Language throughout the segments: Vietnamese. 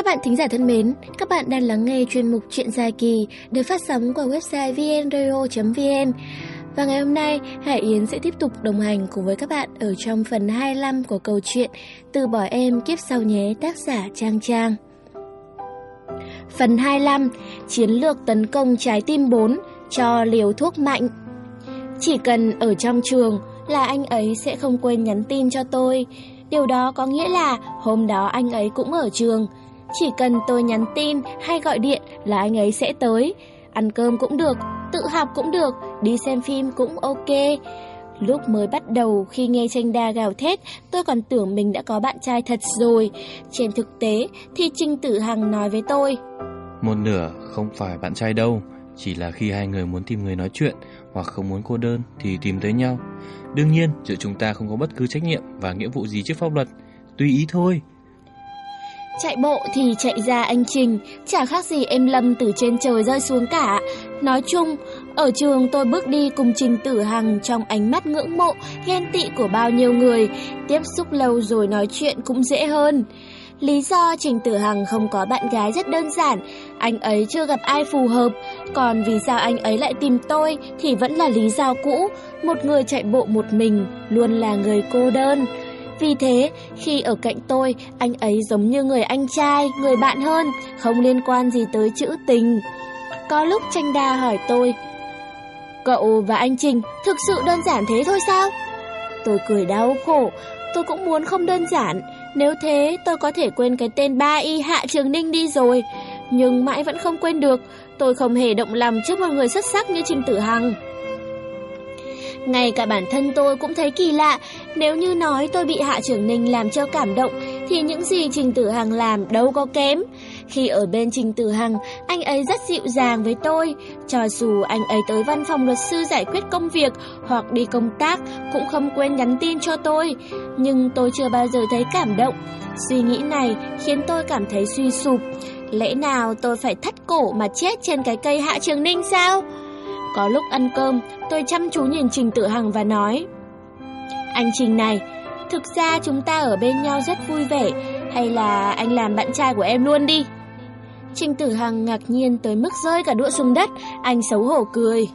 Các bạn thính giả thân mến, các bạn đang lắng nghe chuyên mục Chuyện dài kỳ được phát sóng qua website vnradio.vn. Và ngày hôm nay, Hải Yến sẽ tiếp tục đồng hành cùng với các bạn ở trong phần 25 của câu chuyện Từ bỏ em kiếp sau nhé tác giả Trang Trang. Phần 25, Chiến lược tấn công trái tim 4 cho liều thuốc mạnh. Chỉ cần ở trong trường là anh ấy sẽ không quên nhắn tin cho tôi. Điều đó có nghĩa là hôm đó anh ấy cũng ở trường. Chỉ cần tôi nhắn tin hay gọi điện là anh ấy sẽ tới. Ăn cơm cũng được, tự học cũng được, đi xem phim cũng ok. Lúc mới bắt đầu khi nghe tranh đa gào thét, tôi còn tưởng mình đã có bạn trai thật rồi. Trên thực tế thì Trinh Tử Hằng nói với tôi. Một nửa không phải bạn trai đâu, chỉ là khi hai người muốn tìm người nói chuyện hoặc không muốn cô đơn thì tìm tới nhau. Đương nhiên, giữa chúng ta không có bất cứ trách nhiệm và nghĩa vụ gì trước pháp luật, tùy ý thôi. Chạy bộ thì chạy ra anh Trình, chả khác gì em Lâm từ trên trời rơi xuống cả. Nói chung, ở trường tôi bước đi cùng Trình Tử Hằng trong ánh mắt ngưỡng mộ, ghen tị của bao nhiêu người. Tiếp xúc lâu rồi nói chuyện cũng dễ hơn. Lý do Trình Tử Hằng không có bạn gái rất đơn giản, anh ấy chưa gặp ai phù hợp, còn vì sao anh ấy lại tìm tôi thì vẫn là lý do cũ, một người chạy bộ một mình luôn là người cô đơn. Vì thế, khi ở cạnh tôi, anh ấy giống như người anh trai, người bạn hơn, không liên quan gì tới chữ tình. Có lúc tranh đa hỏi tôi, Cậu và anh Trình thực sự đơn giản thế thôi sao? Tôi cười đau khổ, tôi cũng muốn không đơn giản. Nếu thế, tôi có thể quên cái tên ba y Hạ Trường Ninh đi rồi. Nhưng mãi vẫn không quên được, tôi không hề động lòng trước một người xuất sắc như Trình Tử Hằng. Ngay cả bản thân tôi cũng thấy kỳ lạ, nếu như nói tôi bị Hạ Trưởng Ninh làm cho cảm động, thì những gì Trình Tử Hằng làm đâu có kém. Khi ở bên Trình Tử Hằng, anh ấy rất dịu dàng với tôi, cho dù anh ấy tới văn phòng luật sư giải quyết công việc hoặc đi công tác cũng không quên nhắn tin cho tôi, nhưng tôi chưa bao giờ thấy cảm động. Suy nghĩ này khiến tôi cảm thấy suy sụp. Lẽ nào tôi phải thắt cổ mà chết trên cái cây Hạ Trường Ninh sao? Có lúc ăn cơm, tôi chăm chú nhìn Trình Tử Hằng và nói Anh Trình này, thực ra chúng ta ở bên nhau rất vui vẻ Hay là anh làm bạn trai của em luôn đi. Trình Tử Hằng ngạc nhiên tới mức rơi cả đũa xuống đất Anh xấu hổ cười.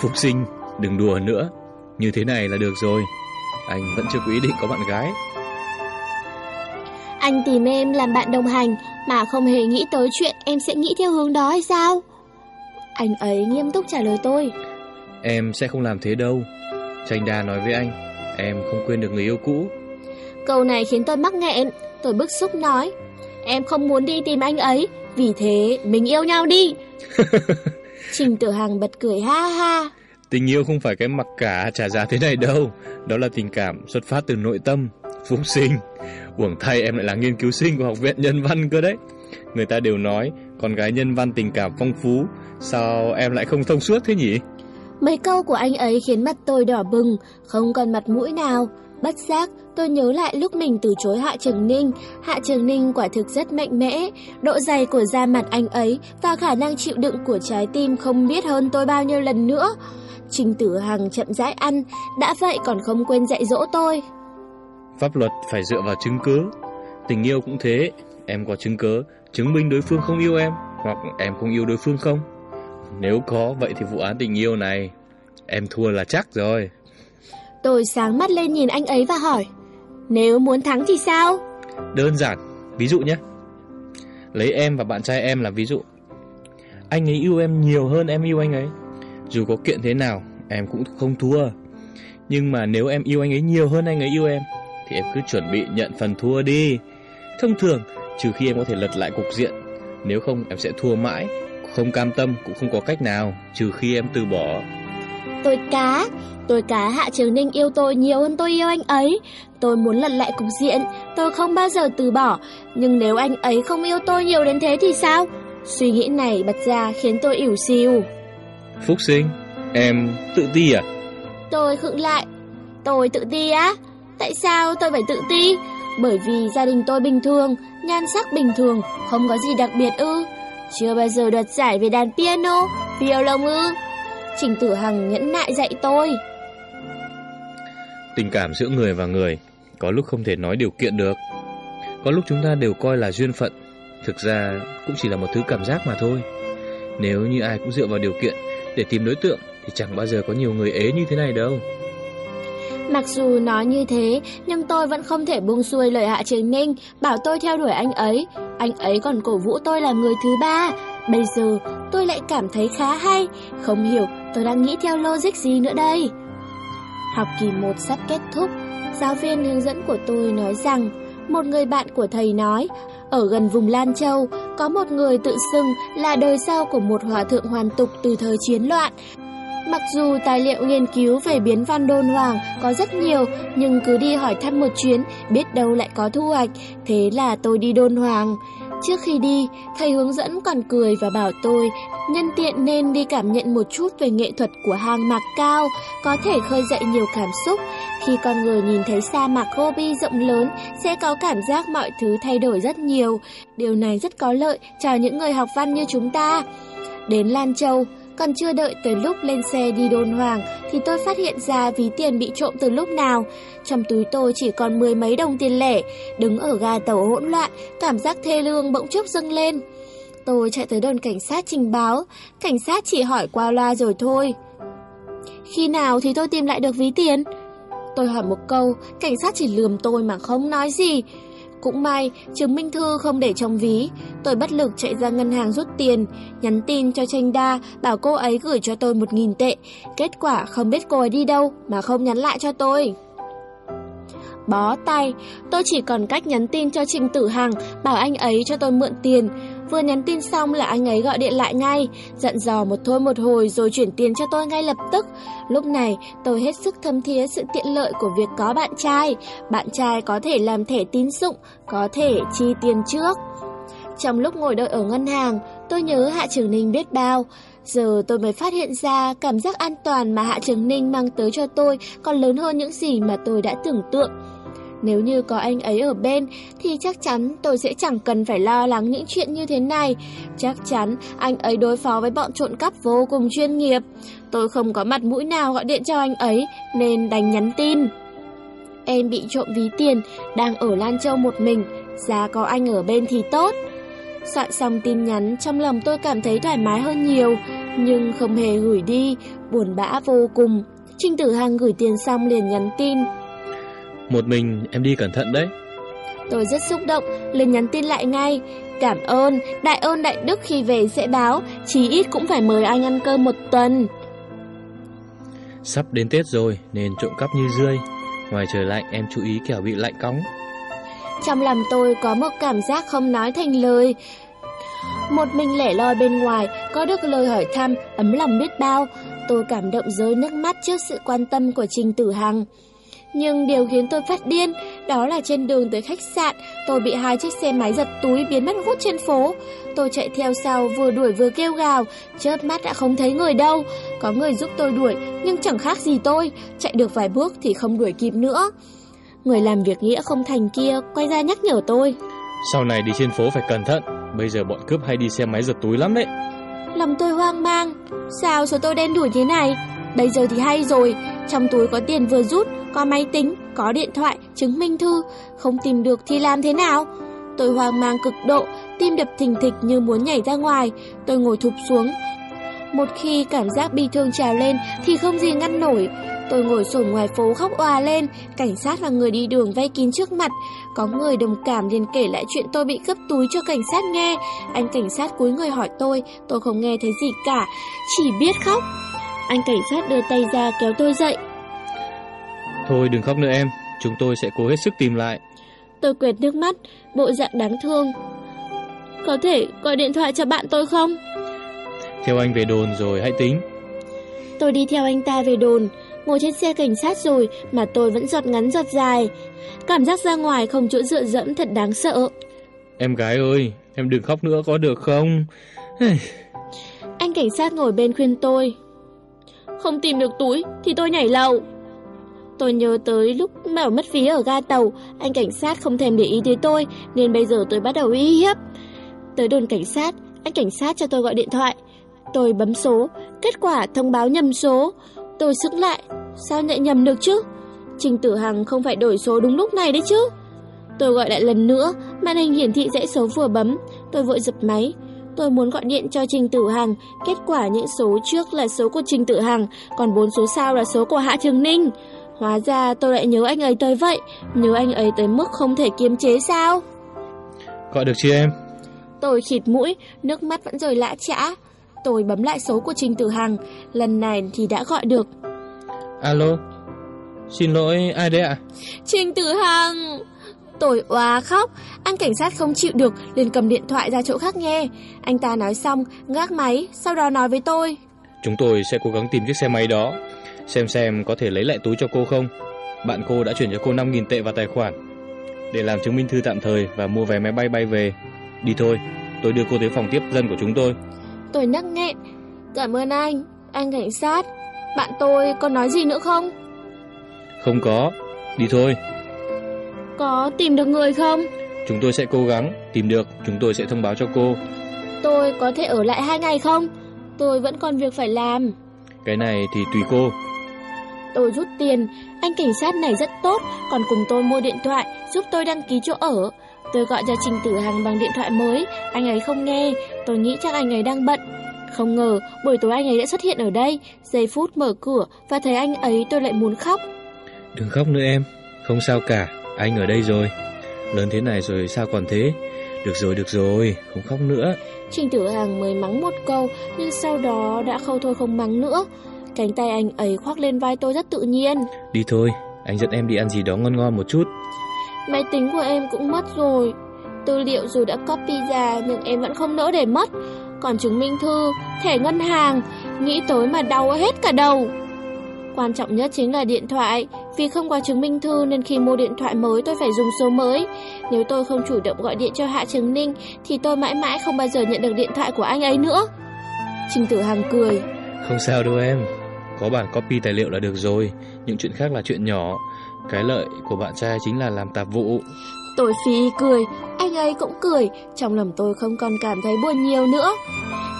Phục sinh, đừng đùa nữa Như thế này là được rồi Anh vẫn chưa có ý định có bạn gái. Anh tìm em làm bạn đồng hành Mà không hề nghĩ tới chuyện em sẽ nghĩ theo hướng đó hay sao anh ấy nghiêm túc trả lời tôi. Em sẽ không làm thế đâu. Tranh đa nói với anh Em không quên được người yêu cũ. Câu này khiến tôi mắc nghẹn. Tôi bức xúc nói Em không muốn đi tìm anh ấy Vì thế mình yêu nhau đi. Trình tử Hằng bật cười ha ha. Tình yêu không phải cái mặc cả trả giá thế này đâu. Đó là tình cảm xuất phát từ nội tâm Phúc sinh. Uổng thay em lại là nghiên cứu sinh của học viện nhân văn cơ đấy. Người ta đều nói Con gái nhân văn tình cảm phong phú Sao em lại không thông suốt thế nhỉ? Mấy câu của anh ấy khiến mặt tôi đỏ bừng, không còn mặt mũi nào. Bất giác, tôi nhớ lại lúc mình từ chối Hạ Trường Ninh. Hạ Trường Ninh quả thực rất mạnh mẽ. Độ dày của da mặt anh ấy và khả năng chịu đựng của trái tim không biết hơn tôi bao nhiêu lần nữa. Trình Tử Hằng chậm rãi ăn, đã vậy còn không quên dạy dỗ tôi. Pháp luật phải dựa vào chứng cứ. Tình yêu cũng thế, em có chứng cứ chứng minh đối phương không yêu em hoặc em không yêu đối phương không? Nếu có, vậy thì vụ án tình yêu này Em thua là chắc rồi. Tôi sáng mắt lên nhìn anh ấy và hỏi Nếu muốn thắng thì sao? Đơn giản, ví dụ nhé. Lấy em và bạn trai em là ví dụ. Anh ấy yêu em nhiều hơn em yêu anh ấy. Dù có kiện thế nào Em cũng không thua. Nhưng mà nếu em yêu anh ấy nhiều hơn anh ấy yêu em Thì em cứ chuẩn bị nhận phần thua đi. Thông thường Trừ khi em có thể lật lại cục diện Nếu không em sẽ thua mãi không cam tâm cũng không có cách nào Trừ khi em từ bỏ. Tôi cá Tôi cá Hạ Trường Ninh yêu tôi nhiều hơn tôi yêu anh ấy. Tôi muốn lật lại cục diện Tôi không bao giờ từ bỏ. Nhưng nếu anh ấy không yêu tôi nhiều đến thế thì sao? Suy nghĩ này bật ra khiến tôi ỉu xìu. Phúc sinh Em tự ti à? Tôi khựng lại. Tôi tự ti á. Tại sao tôi phải tự ti? Bởi vì gia đình tôi bình thường Nhan sắc bình thường Không có gì đặc biệt ư chưa bao giờ đoạt giải về đàn piano, violon ư? Trình Tử Hằng nhẫn nại dạy tôi. Tình cảm giữa người và người có lúc không thể nói điều kiện được. Có lúc chúng ta đều coi là duyên phận Thực ra cũng chỉ là một thứ cảm giác mà thôi Nếu như ai cũng dựa vào điều kiện Để tìm đối tượng Thì chẳng bao giờ có nhiều người ế như thế này đâu Mặc dù nói như thế, nhưng tôi vẫn không thể buông xuôi lời Hạ Trường Ninh, bảo tôi theo đuổi anh ấy. Anh ấy còn cổ vũ tôi là người thứ ba. Bây giờ, tôi lại cảm thấy khá hay. Không hiểu tôi đang nghĩ theo logic gì nữa đây. Học kỳ 1 sắp kết thúc, giáo viên hướng dẫn của tôi nói rằng, một người bạn của thầy nói, ở gần vùng Lan Châu, có một người tự xưng là đời sau của một hòa thượng hoàn tục từ thời chiến loạn, Mặc dù tài liệu nghiên cứu về biến văn đôn hoàng có rất nhiều, nhưng cứ đi hỏi thăm một chuyến, biết đâu lại có thu hoạch, thế là tôi đi đôn hoàng. Trước khi đi, thầy hướng dẫn còn cười và bảo tôi nhân tiện nên đi cảm nhận một chút về nghệ thuật của hang mạc cao, có thể khơi dậy nhiều cảm xúc. Khi con người nhìn thấy sa mạc Gobi rộng lớn, sẽ có cảm giác mọi thứ thay đổi rất nhiều. Điều này rất có lợi cho những người học văn như chúng ta. Đến Lan Châu, còn chưa đợi tới lúc lên xe đi đôn hoàng thì tôi phát hiện ra ví tiền bị trộm từ lúc nào. Trong túi tôi chỉ còn mười mấy đồng tiền lẻ, đứng ở ga tàu hỗn loạn, cảm giác thê lương bỗng chốc dâng lên. Tôi chạy tới đồn cảnh sát trình báo, cảnh sát chỉ hỏi qua loa rồi thôi. Khi nào thì tôi tìm lại được ví tiền? Tôi hỏi một câu, cảnh sát chỉ lườm tôi mà không nói gì. Cũng may, chứng minh thư không để trong ví. Tôi bất lực chạy ra ngân hàng rút tiền, nhắn tin cho Tranh Đa, bảo cô ấy gửi cho tôi 1.000 tệ. Kết quả không biết cô ấy đi đâu mà không nhắn lại cho tôi. Bó tay, tôi chỉ còn cách nhắn tin cho Trình Tử Hằng, bảo anh ấy cho tôi mượn tiền. Vừa nhắn tin xong là anh ấy gọi điện lại ngay, dặn dò một thôi một hồi rồi chuyển tiền cho tôi ngay lập tức. Lúc này, tôi hết sức thâm thía sự tiện lợi của việc có bạn trai. Bạn trai có thể làm thẻ tín dụng, có thể chi tiền trước. Trong lúc ngồi đợi ở ngân hàng, tôi nhớ Hạ Trường Ninh biết bao. Giờ tôi mới phát hiện ra cảm giác an toàn mà Hạ Trường Ninh mang tới cho tôi còn lớn hơn những gì mà tôi đã tưởng tượng. Nếu như có anh ấy ở bên thì chắc chắn tôi sẽ chẳng cần phải lo lắng những chuyện như thế này. Chắc chắn anh ấy đối phó với bọn trộn cắp vô cùng chuyên nghiệp. Tôi không có mặt mũi nào gọi điện cho anh ấy nên đành nhắn tin. Em bị trộm ví tiền, đang ở Lan Châu một mình, giá có anh ở bên thì tốt. Soạn xong tin nhắn, trong lòng tôi cảm thấy thoải mái hơn nhiều, nhưng không hề gửi đi, buồn bã vô cùng. Trinh Tử Hằng gửi tiền xong liền nhắn tin. Một mình em đi cẩn thận đấy. Tôi rất xúc động, liền nhắn tin lại ngay. Cảm ơn, đại ơn đại đức khi về sẽ báo Chí ít cũng phải mời anh ăn cơm một tuần. Sắp đến Tết rồi nên trộm cắp như rươi. Ngoài trời lạnh em chú ý kẻo bị lạnh cóng. Trong lòng tôi có một cảm giác không nói thành lời. Một mình lẻ loi bên ngoài Có được lời hỏi thăm ấm lòng biết bao. Tôi cảm động rơi nước mắt trước sự quan tâm của Trình Tử Hằng nhưng điều khiến tôi phát điên đó là trên đường tới khách sạn, tôi bị hai chiếc xe máy giật túi biến mất hút trên phố. Tôi chạy theo sau vừa đuổi vừa kêu gào, chớp mắt đã không thấy người đâu. Có người giúp tôi đuổi nhưng chẳng khác gì tôi, chạy được vài bước thì không đuổi kịp nữa. Người làm việc nghĩa không thành kia quay ra nhắc nhở tôi. Sau này đi trên phố phải cẩn thận, bây giờ bọn cướp hay đi xe máy giật túi lắm đấy. Lòng tôi hoang mang, sao số tôi đen đuổi thế này? Bây giờ thì hay rồi, trong túi có tiền vừa rút, có máy tính, có điện thoại, chứng minh thư, không tìm được thì làm thế nào? Tôi hoang mang cực độ, tim đập thình thịch như muốn nhảy ra ngoài, tôi ngồi thụp xuống. Một khi cảm giác bi thương trào lên thì không gì ngăn nổi. Tôi ngồi sổn ngoài phố khóc òa lên, cảnh sát và người đi đường vây kín trước mặt. Có người đồng cảm liền kể lại chuyện tôi bị cướp túi cho cảnh sát nghe. Anh cảnh sát cúi người hỏi tôi, tôi không nghe thấy gì cả, chỉ biết khóc. Anh cảnh sát đưa tay ra kéo tôi dậy. Thôi đừng khóc nữa em, chúng tôi sẽ cố hết sức tìm lại. Tôi quẹt nước mắt, bộ dạng đáng thương. Có thể gọi điện thoại cho bạn tôi không? Theo anh về đồn rồi hãy tính. Tôi đi theo anh ta về đồn, ngồi trên xe cảnh sát rồi mà tôi vẫn giọt ngắn giọt dài. Cảm giác ra ngoài không chỗ dựa dẫm thật đáng sợ. Em gái ơi, em đừng khóc nữa có được không? Anh cảnh sát ngồi bên khuyên tôi. Không tìm được túi thì tôi nhảy lầu. Tôi nhớ tới lúc mèo mất ví ở ga tàu, anh cảnh sát không thèm để ý tới tôi, nên bây giờ tôi bắt đầu uy hiếp. Tới đồn cảnh sát, anh cảnh sát cho tôi gọi điện thoại. Tôi bấm số, kết quả thông báo nhầm số. Tôi sững lại, sao lại nhầm được chứ? Trình Tử Hằng không phải đổi số đúng lúc này đấy chứ. Tôi gọi lại lần nữa Màn hình hiển thị dãy số vừa bấm, tôi vội giật máy. Tôi muốn gọi điện cho Trình Tử Hằng, kết quả những số trước là số của Trình Tử Hằng, còn bốn số sau là số của Hạ Trường Ninh. Hóa ra tôi lại nhớ anh ấy tới vậy, nhớ anh ấy tới mức không thể kiềm chế sao? Gọi được chưa em? Tôi khịt mũi, nước mắt vẫn rơi lã chã. Tôi bấm lại số của Trình Tử Hằng, lần này thì đã gọi được. Alo, xin lỗi ai đấy ạ? Trình Tử Hằng! Tôi oà khóc, anh cảnh sát không chịu được liền cầm điện thoại ra chỗ khác nghe. Anh ta nói xong, gác máy, sau đó nói với tôi. Chúng tôi sẽ cố gắng tìm chiếc xe máy đó, xem xem có thể lấy lại túi cho cô không. Bạn cô đã chuyển cho cô 5.000 tệ vào tài khoản để làm chứng minh thư tạm thời và mua vé máy bay bay về. Đi thôi, tôi đưa cô tới phòng tiếp dân của chúng tôi. Tôi nấc nghẹn. Cảm ơn anh, anh cảnh sát. Bạn tôi có nói gì nữa không? Không có, đi thôi. Có tìm được người không? Chúng tôi sẽ cố gắng, tìm được, chúng tôi sẽ thông báo cho cô. Tôi có thể ở lại hai ngày không? Tôi vẫn còn việc phải làm. Cái này thì tùy cô. Tôi rút tiền, anh cảnh sát này rất tốt, còn cùng tôi mua điện thoại, giúp tôi đăng ký chỗ ở. Tôi gọi cho Trình Tử Hằng bằng điện thoại mới, anh ấy không nghe, tôi nghĩ chắc anh ấy đang bận. Không ngờ, buổi tối anh ấy đã xuất hiện ở đây, giây phút mở cửa và thấy anh ấy tôi lại muốn khóc. Đừng khóc nữa em, không sao cả, anh ở đây rồi. Lớn thế này rồi sao còn thế? Được rồi, được rồi, không khóc nữa. Trình Tử Hằng mới mắng một câu, nhưng sau đó đã khâu thôi không mắng nữa. Cánh tay anh ấy khoác lên vai tôi rất tự nhiên. Đi thôi, anh dẫn em đi ăn gì đó ngon ngon một chút. Máy tính của em cũng mất rồi. Tư liệu dù đã copy ra nhưng em vẫn không nỡ để mất. Còn chứng minh thư, thẻ ngân hàng, nghĩ tới mà đau hết cả đầu. Quan trọng nhất chính là điện thoại, vì không có chứng minh thư nên khi mua điện thoại mới tôi phải dùng số mới. Nếu tôi không chủ động gọi điện cho Hạ Trường Ninh thì tôi mãi mãi không bao giờ nhận được điện thoại của anh ấy nữa. Trình Tử Hằng cười. Không sao đâu em, có bản copy tài liệu là được rồi, những chuyện khác là chuyện nhỏ. Cái lợi của bạn trai chính là làm tạp vụ. Tôi phi cười, anh ấy cũng cười, trong lòng tôi không còn cảm thấy buồn nhiều nữa.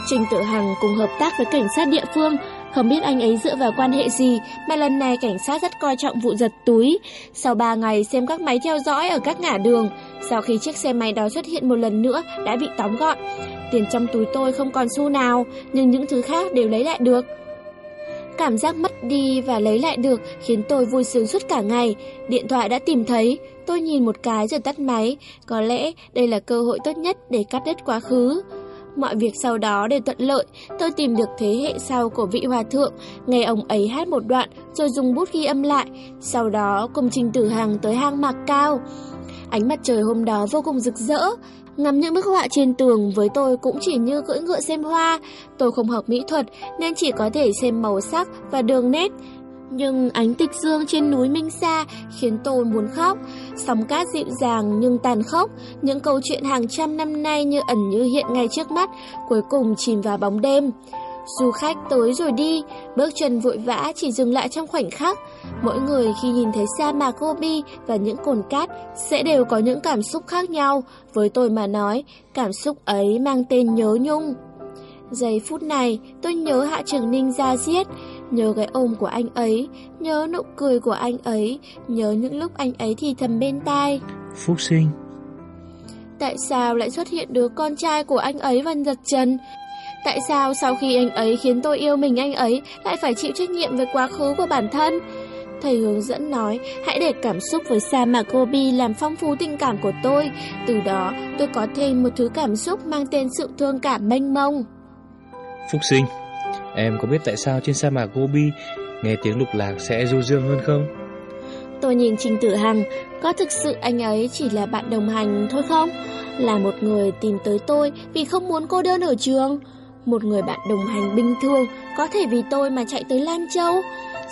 Trình Tử Hằng cùng hợp tác với cảnh sát địa phương, không biết anh ấy dựa vào quan hệ gì mà lần này cảnh sát rất coi trọng vụ giật túi. Sau 3 ngày xem các máy theo dõi ở các ngã đường, sau khi chiếc xe máy đó xuất hiện một lần nữa đã bị tóm gọn. Tiền trong túi tôi không còn xu nào, nhưng những thứ khác đều lấy lại được. Cảm giác mất đi và lấy lại được khiến tôi vui sướng suốt cả ngày. Điện thoại đã tìm thấy, tôi nhìn một cái rồi tắt máy. Có lẽ đây là cơ hội tốt nhất để cắt đứt quá khứ. Mọi việc sau đó đều thuận lợi, tôi tìm được thế hệ sau của vị hòa thượng, nghe ông ấy hát một đoạn rồi dùng bút ghi âm lại, sau đó cùng Trình Tử Hằng tới hang mạc cao. Ánh mặt trời hôm đó vô cùng rực rỡ, ngắm những bức họa trên tường với tôi cũng chỉ như cưỡi ngựa xem hoa. Tôi không học mỹ thuật nên chỉ có thể xem màu sắc và đường nét. Nhưng ánh tịch dương trên núi Minh Sa khiến tôi muốn khóc. Sóng cát dịu dàng nhưng tàn khốc, những câu chuyện hàng trăm năm nay như ẩn như hiện ngay trước mắt, cuối cùng chìm vào bóng đêm. Du khách tới rồi đi, bước chân vội vã chỉ dừng lại trong khoảnh khắc. Mỗi người khi nhìn thấy sa mạc Gobi và những cồn cát sẽ đều có những cảm xúc khác nhau. Với tôi mà nói, cảm xúc ấy mang tên nhớ nhung. Giây phút này, tôi nhớ Hạ Trường Ninh ra giết, nhớ cái ôm của anh ấy, nhớ nụ cười của anh ấy, nhớ những lúc anh ấy thì thầm bên tai. Phúc sinh. Tại sao lại xuất hiện đứa con trai của anh ấy và giật trần? Tại sao sau khi anh ấy khiến tôi yêu mình anh ấy lại phải chịu trách nhiệm về quá khứ của bản thân? Thầy hướng dẫn nói, hãy để cảm xúc với sa mạc Gobi làm phong phú tình cảm của tôi. Từ đó, tôi có thêm một thứ cảm xúc mang tên sự thương cảm mênh mông. Phúc sinh, em có biết tại sao trên sa mạc Gobi nghe tiếng lục lạc sẽ du dương hơn không? Tôi nhìn Trình Tử Hằng, có thực sự anh ấy chỉ là bạn đồng hành thôi không? Là một người tìm tới tôi vì không muốn cô đơn ở trường. Một người bạn đồng hành bình thường có thể vì tôi mà chạy tới Lan Châu.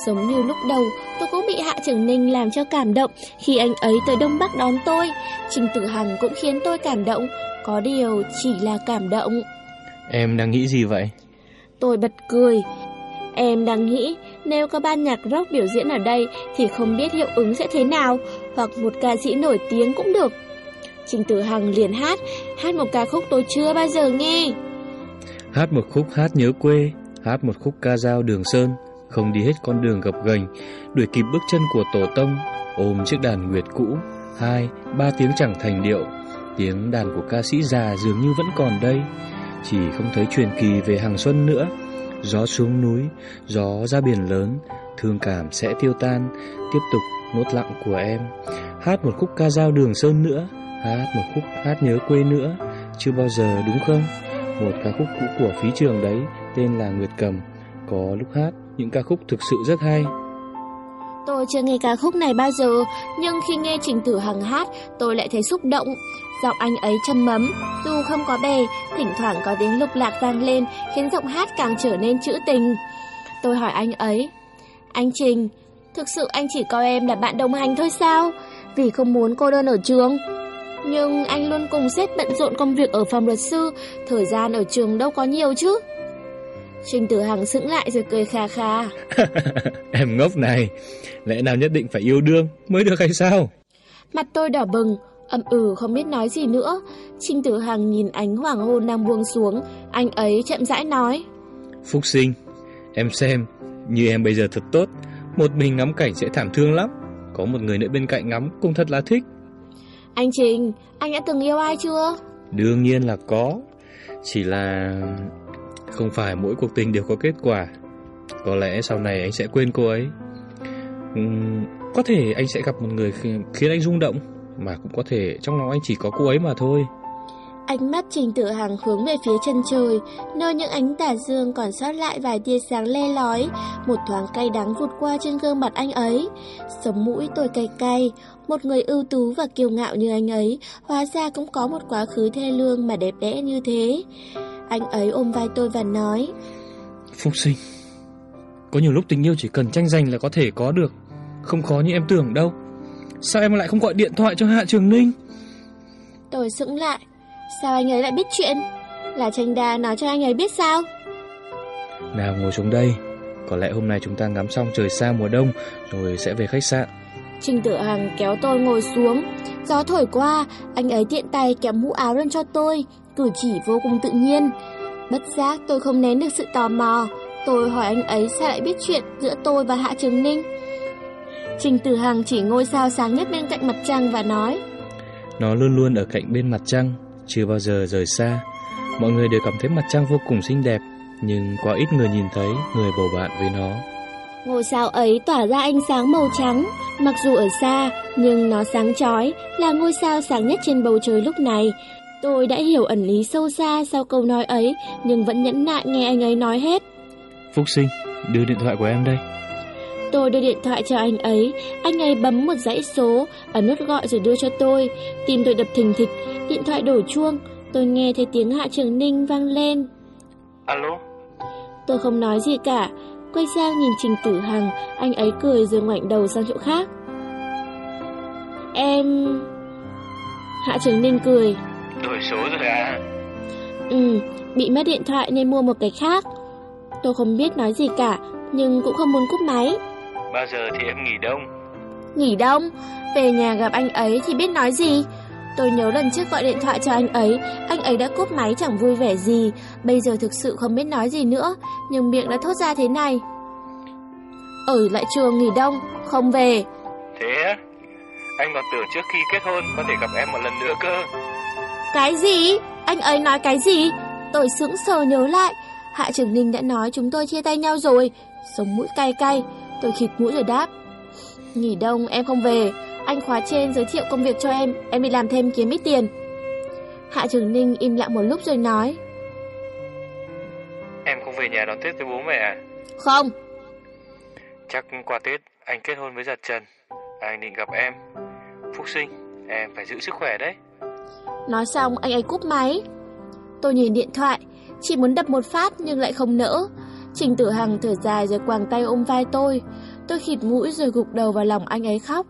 Giống như lúc đầu, tôi cũng bị Hạ Trưởng Ninh làm cho cảm động khi anh ấy tới Đông Bắc đón tôi. Trình Tử Hằng cũng khiến tôi cảm động, có điều chỉ là cảm động. Em đang nghĩ gì vậy? Tôi bật cười. Em đang nghĩ nếu có ban nhạc rock biểu diễn ở đây thì không biết hiệu ứng sẽ thế nào, hoặc một ca sĩ nổi tiếng cũng được. Trình Tử Hằng liền hát, hát một ca khúc tôi chưa bao giờ nghe. Hát một khúc hát nhớ quê, hát một khúc ca dao đường sơn, không đi hết con đường gập ghềnh, đuổi kịp bước chân của tổ tông, ôm chiếc đàn nguyệt cũ, hai, ba tiếng chẳng thành điệu, Tiếng đàn của ca sĩ già dường như vẫn còn đây chỉ không thấy truyền kỳ về hàng xuân nữa. Gió xuống núi, gió ra biển lớn Thương cảm sẽ tiêu tan. Tiếp tục nốt lặng của em. Hát một khúc ca dao đường sơn nữa Hát một khúc hát nhớ quê nữa. Chưa bao giờ đúng không? Một ca khúc cũ của phí trường đấy Tên là Nguyệt Cầm. Có lúc hát những ca khúc thực sự rất hay. Tôi chưa nghe ca khúc này bao giờ, nhưng khi nghe Trình Tử Hằng hát, tôi lại thấy xúc động. Giọng anh ấy châm mấm, dù không có bè, thỉnh thoảng có tiếng lục lạc vang lên, khiến giọng hát càng trở nên trữ tình. Tôi hỏi anh ấy, anh Trình, thực sự anh chỉ coi em là bạn đồng hành thôi sao? Vì không muốn cô đơn ở trường. Nhưng anh luôn cùng xếp bận rộn công việc ở phòng luật sư, thời gian ở trường đâu có nhiều chứ. Trình Tử Hằng sững lại rồi cười khà khà em ngốc này, lẽ nào nhất định phải yêu đương mới được hay sao? Mặt tôi đỏ bừng, ậm ừ không biết nói gì nữa. Trình Tử Hằng nhìn ánh hoàng hôn đang buông xuống, anh ấy chậm rãi nói. Phúc sinh, em xem, như em bây giờ thật tốt, một mình ngắm cảnh sẽ thảm thương lắm. Có một người nữa bên cạnh ngắm cũng thật là thích. Anh Trình, anh đã từng yêu ai chưa? Đương nhiên là có, chỉ là không phải mỗi cuộc tình đều có kết quả Có lẽ sau này anh sẽ quên cô ấy Có thể anh sẽ gặp một người khiến anh rung động Mà cũng có thể trong lòng anh chỉ có cô ấy mà thôi Ánh mắt Trình Tử Hằng hướng về phía chân trời, nơi những ánh tà dương còn sót lại vài tia sáng le lói, một thoáng cay đắng vụt qua trên gương mặt anh ấy. Sống mũi tôi cay cay, một người ưu tú và kiêu ngạo như anh ấy, hóa ra cũng có một quá khứ thê lương mà đẹp đẽ như thế. Anh ấy ôm vai tôi và nói Phúc sinh Có nhiều lúc tình yêu chỉ cần tranh giành là có thể có được Không khó như em tưởng đâu. Sao em lại không gọi điện thoại cho Hạ Trường Ninh? Tôi sững lại. Sao anh ấy lại biết chuyện? Là tranh đa nói cho anh ấy biết sao? Nào ngồi xuống đây. Có lẽ hôm nay chúng ta ngắm xong trời xa mùa đông Rồi sẽ về khách sạn. Trình Tử Hằng kéo tôi ngồi xuống. Gió thổi qua Anh ấy tiện tay kéo mũ áo lên cho tôi cử chỉ vô cùng tự nhiên. Bất giác tôi không nén được sự tò mò, tôi hỏi anh ấy sao lại biết chuyện giữa tôi và Hạ Trường Ninh. Trình Tử Hằng chỉ ngôi sao sáng nhất bên cạnh mặt trăng và nói Nó luôn luôn ở cạnh bên mặt trăng, chưa bao giờ rời xa. Mọi người đều cảm thấy mặt trăng vô cùng xinh đẹp, nhưng quá ít người nhìn thấy người bầu bạn với nó. Ngôi sao ấy tỏa ra ánh sáng màu trắng, mặc dù ở xa, nhưng nó sáng chói, là ngôi sao sáng nhất trên bầu trời lúc này, Tôi đã hiểu ẩn lý sâu xa sau câu nói ấy, nhưng vẫn nhẫn nại nghe anh ấy nói hết. Phúc sinh, đưa điện thoại của em đây. Tôi đưa điện thoại cho anh ấy, anh ấy bấm một dãy số, ấn nút gọi rồi đưa cho tôi. Tim tôi đập thình thịch, điện thoại đổ chuông, tôi nghe thấy tiếng Hạ Trường Ninh vang lên. Alo? Tôi không nói gì cả, quay sang nhìn Trình Tử Hằng, anh ấy cười rồi ngoảnh đầu sang chỗ khác. Em... Hạ Trường Ninh cười. Đổi số rồi à? Ừ, bị mất điện thoại nên mua một cái khác. Tôi không biết nói gì cả, nhưng cũng không muốn cúp máy. Bao giờ thì em nghỉ đông? Nghỉ đông? Về nhà gặp anh ấy thì biết nói gì? Tôi nhớ lần trước gọi điện thoại cho anh ấy, anh ấy đã cúp máy chẳng vui vẻ gì. Bây giờ thực sự không biết nói gì nữa, nhưng miệng đã thốt ra thế này. Ở lại trường nghỉ đông, không về. Thế á? Anh còn tưởng trước khi kết hôn có thể gặp em một lần nữa cơ. Cái gì? Anh ấy nói cái gì? Tôi sững sờ nhớ lại. Hạ Trường Ninh đã nói chúng tôi chia tay nhau rồi. Sống mũi cay cay. Tôi khịt mũi rồi đáp. Nghỉ đông em không về. Anh khóa trên giới thiệu công việc cho em. Em đi làm thêm kiếm ít tiền. Hạ Trường Ninh im lặng một lúc rồi nói. Em không về nhà đón Tết với bố mẹ à? Không. Chắc qua Tết anh kết hôn với giật Trần. Anh định gặp em. Phúc sinh, em phải giữ sức khỏe đấy. Nói xong anh ấy cúp máy Tôi nhìn điện thoại Chỉ muốn đập một phát nhưng lại không nỡ Trình tử hằng thở dài rồi quàng tay ôm vai tôi. Tôi khịt mũi rồi gục đầu vào lòng anh ấy khóc.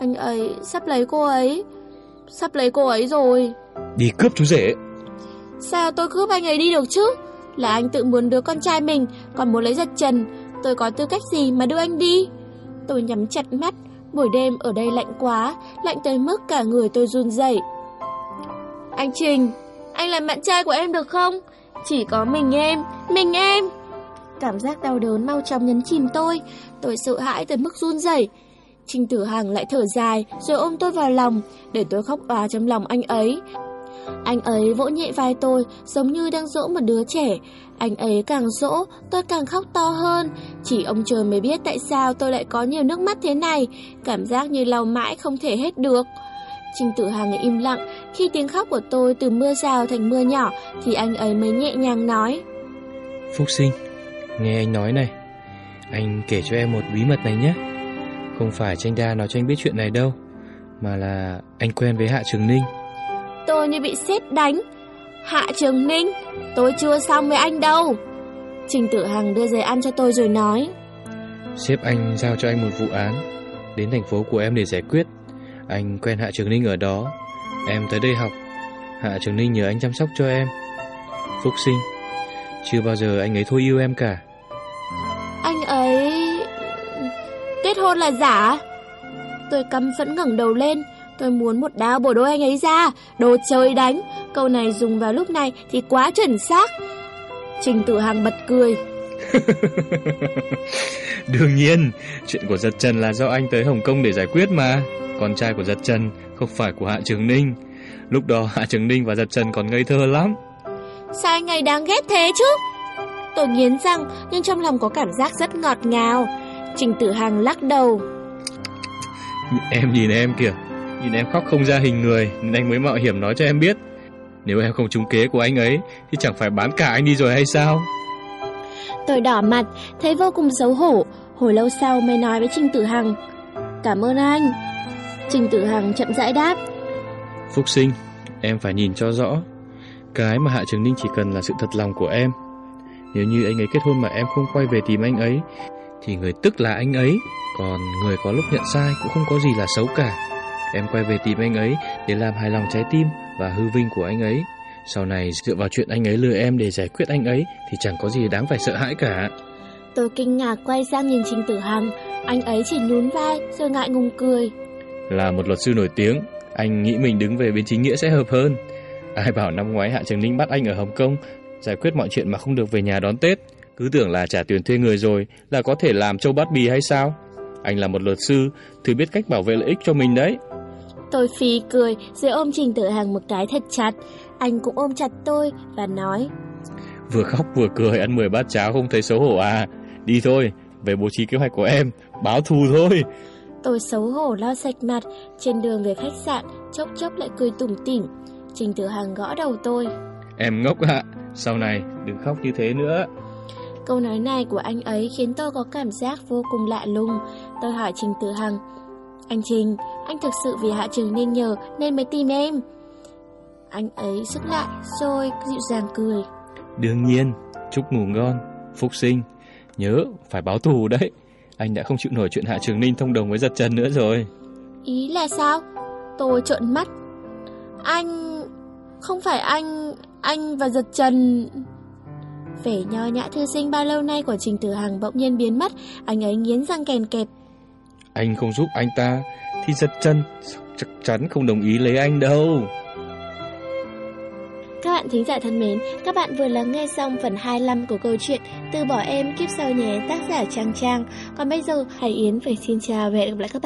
Anh ấy sắp lấy cô ấy Sắp lấy cô ấy rồi. Đi cướp chú rể. Sao tôi cướp anh ấy đi được chứ? Là anh tự muốn đứa con trai mình Còn muốn lấy giật trần. Tôi có tư cách gì mà đưa anh đi? Tôi nhắm chặt mắt Buổi đêm ở đây lạnh quá Lạnh tới mức cả người tôi run rẩy. Anh Trình, anh làm bạn trai của em được không? Chỉ có mình em, mình em. Cảm giác đau đớn mau chóng nhấn chìm tôi, tôi sợ hãi tới mức run rẩy. Trình Tử Hằng lại thở dài rồi ôm tôi vào lòng để tôi khóc òa trong lòng anh ấy. Anh ấy vỗ nhẹ vai tôi giống như đang dỗ một đứa trẻ. Anh ấy càng dỗ, tôi càng khóc to hơn. Chỉ ông trời mới biết tại sao tôi lại có nhiều nước mắt thế này. Cảm giác như lau mãi không thể hết được. Trình Tử Hằng im lặng, khi tiếng khóc của tôi từ mưa rào thành mưa nhỏ thì anh ấy mới nhẹ nhàng nói. Phúc sinh, nghe anh nói này, anh kể cho em một bí mật này nhé. Không phải tranh đa nói cho anh biết chuyện này đâu, mà là anh quen với Hạ Trường Ninh. Tôi như bị sét đánh. Hạ Trường Ninh, tôi chưa xong với anh đâu. Trình Tử Hằng đưa giấy ăn cho tôi rồi nói. Sếp anh giao cho anh một vụ án, đến thành phố của em để giải quyết. Anh quen Hạ Trường Ninh ở đó, em tới đây học. Hạ Trường Ninh nhờ anh chăm sóc cho em. Phúc sinh, chưa bao giờ anh ấy thôi yêu em cả. Anh ấy... Kết hôn là giả Tôi căm phẫn ngẩng đầu lên Tôi muốn một đao bổ đôi anh ấy ra Đồ trời đánh Câu này dùng vào lúc này thì quá chuẩn xác Trình Tử Hằng bật cười. Đương nhiên Chuyện của Giật Trần là do anh tới Hồng Kông để giải quyết mà Con trai của Giật Trần Không phải của Hạ Trường Ninh. Lúc đó Hạ Trường Ninh và Giật Trần còn ngây thơ lắm. Sao anh ấy đáng ghét thế chứ? Tôi nghiến răng Nhưng trong lòng có cảm giác rất ngọt ngào. Trình Tử Hằng lắc đầu. Em nhìn em kìa Nhìn em khóc không ra hình người Nên anh mới mạo hiểm nói cho em biết. Nếu em không trúng kế của anh ấy Thì chẳng phải bán cả anh đi rồi hay sao? Tôi đỏ mặt Thấy vô cùng xấu hổ. Hồi lâu sau mới nói với Trình Tử Hằng. Cảm ơn anh Trình Tử Hằng chậm rãi đáp. Phúc sinh Em phải nhìn cho rõ. Cái mà Hạ Trường Ninh chỉ cần là sự thật lòng của em. Nếu như anh ấy kết hôn mà em không quay về tìm anh ấy Thì người tức là anh ấy. Còn người có lúc nhận sai cũng không có gì là xấu cả. Em quay về tìm anh ấy để làm hài lòng trái tim và hư vinh của anh ấy. Sau này dựa vào chuyện anh ấy lừa em để giải quyết anh ấy Thì chẳng có gì đáng phải sợ hãi cả. Tôi kinh ngạc quay sang nhìn Trình Tử Hằng. Anh ấy chỉ nhún vai rồi ngại ngùng cười Là một luật sư nổi tiếng Anh nghĩ mình đứng về bên chính nghĩa sẽ hợp hơn. Ai bảo năm ngoái Hạ Trường Ninh bắt anh ở Hồng Kông Giải quyết mọi chuyện mà không được về nhà đón Tết. Cứ tưởng là trả tiền thuê người rồi Là có thể làm châu bát bì hay sao? Anh là một luật sư Thì biết cách bảo vệ lợi ích cho mình đấy. Tôi phì cười rồi ôm Trình Tử Hằng một cái thật chặt. Anh cũng ôm chặt tôi và nói Vừa khóc vừa cười ăn 10 bát cháo không thấy xấu hổ à? Đi thôi, về bố trí kế hoạch của em Báo thù thôi Tôi xấu hổ lo sạch mặt Trên đường về khách sạn Chốc chốc lại cười tủm tỉm. Trình Tử Hằng gõ đầu tôi. Em ngốc ạ Sau này đừng khóc như thế nữa. Câu nói này của anh ấy khiến tôi có cảm giác vô cùng lạ lùng. Tôi hỏi Trình Tử Hằng Anh Trình, anh thực sự vì Hạ Trường Ninh nhờ nên mới tìm em? Anh ấy sức lại rồi dịu dàng cười. Đương nhiên, chúc ngủ ngon, phúc sinh. Nhớ, phải báo thù đấy Anh đã không chịu nổi chuyện Hạ Trường Ninh thông đồng với giật trần nữa rồi. Ý là sao? Tôi trợn mắt. Anh... Không phải anh... Anh và giật trần... Vẻ nho nhã thư sinh bao lâu nay của Trình Tử Hằng bỗng nhiên biến mất Anh ấy nghiến răng kèn kẹt. Anh không giúp anh ta Thì giật chân chắc chắn không đồng ý lấy anh đâu bạn thính giả thân mến, Các bạn vừa lắng nghe xong phần 25 của câu chuyện Từ bỏ em kiếp sau nhé, tác giả Trang Trang. Còn bây giờ, Hải Yến phải xin chào và hẹn gặp lại các bạn.